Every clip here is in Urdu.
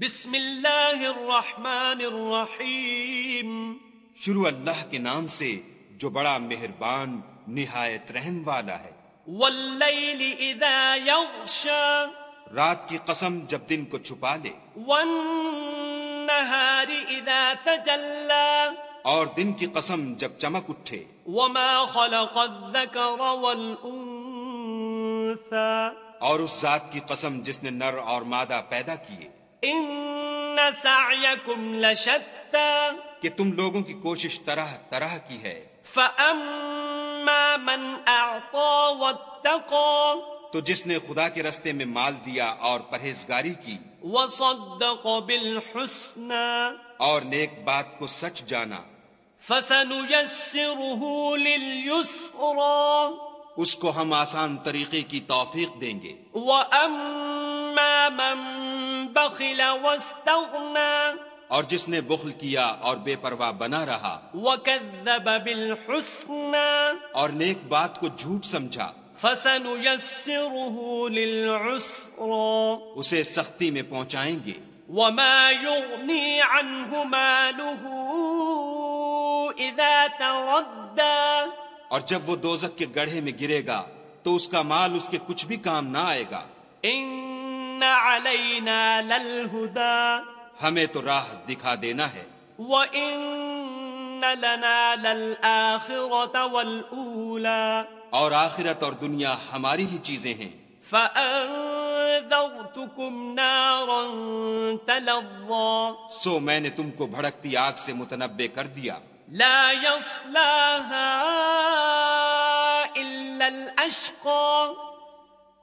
بسم اللہ الرحمن الرحیم شروع اللہ کے نام سے جو بڑا مہربان نہایت رحم والا ہے۔ واللیل اذا یغشا. رات کی قسم جب دن کو چھپا لے۔ والنہار اذا تجلا. اور دن کی قسم جب چمک اٹھے۔ وما خلق الذکر والانثى. اور اس ذات کی قسم جس نے نر اور مادہ پیدا کیے۔ ان سعیکم لشتا کہ تم لوگوں کی کوشش طرح طرح کی ہے۔ فاما من اعطا واتقا تو جس نے خدا کے رستے میں مال دیا اور پرہیزگاری کی وصدق بالحسنى اور نیک بات کو سچ جانا۔ فسنيسره لليسرى اس کو ہم آسان طریقے کی توفیق دیں گے۔ واما من بخل واستغنى. اور جس نے بخل کیا اور بے پرواہ بنا رہا وكذب بالحسنى. اور نیک بات کو جھوٹ سمجھا فسنيسره للعسرى. اسے سختی میں پہنچائیں گے۔ وما يغني عنه ماله اذا تردى. اور جب وہ دوزک کے گڑھے میں گرے گا تو اس کا مال اس کے کچھ بھی کام نہ آئے گا۔ ان علينا للهدى. ہمیں تو راہ دکھا دینا ہے۔ وان لنا للاخرة والاولى اور آخرت اور دنیا ہماری ہی چیزیں ہیں۔ فانذرتكم نارا تلظى۔ سو میں نے تم کو بھڑکتی آگ سے متنبع کر دیا۔ لا يصلاها الا الاشقى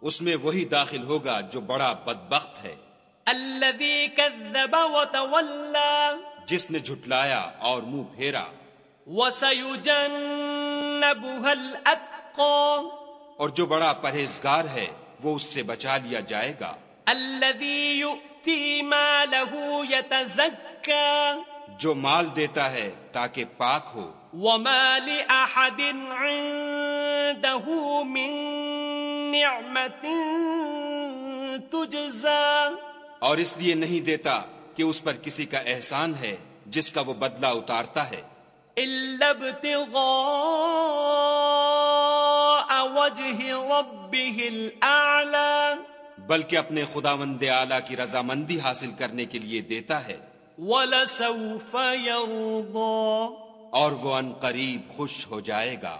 اس میں وہی داخل ہوگا جو بڑا بدبخت ہے۔ الذي كذب وتولى جس نے جھٹلایا اور منہ پھیرا۔ وسيجنبها الاتقى اور جو بڑا پرہیزگار ہے وہ اس سے بچا لیا جائے گا۔ الذي يؤتي ماله يتزكى جو مال دیتا ہے تاکہ پاک ہو۔ وما لأحد عنده من نعمة تجزى اور اس لیے نہیں دیتا کہ اس پر کسی کا احسان ہے جس کا وہ بدلہ اتارتا ہے۔ وجه ربه بلکہ اپنے خدا مند اعلیٰ کی رضامندی حاصل کرنے کے لیے دیتا ہے۔ ولسوف يرضى۔ اور وہ ان قریب خوش ہو جائے گا۔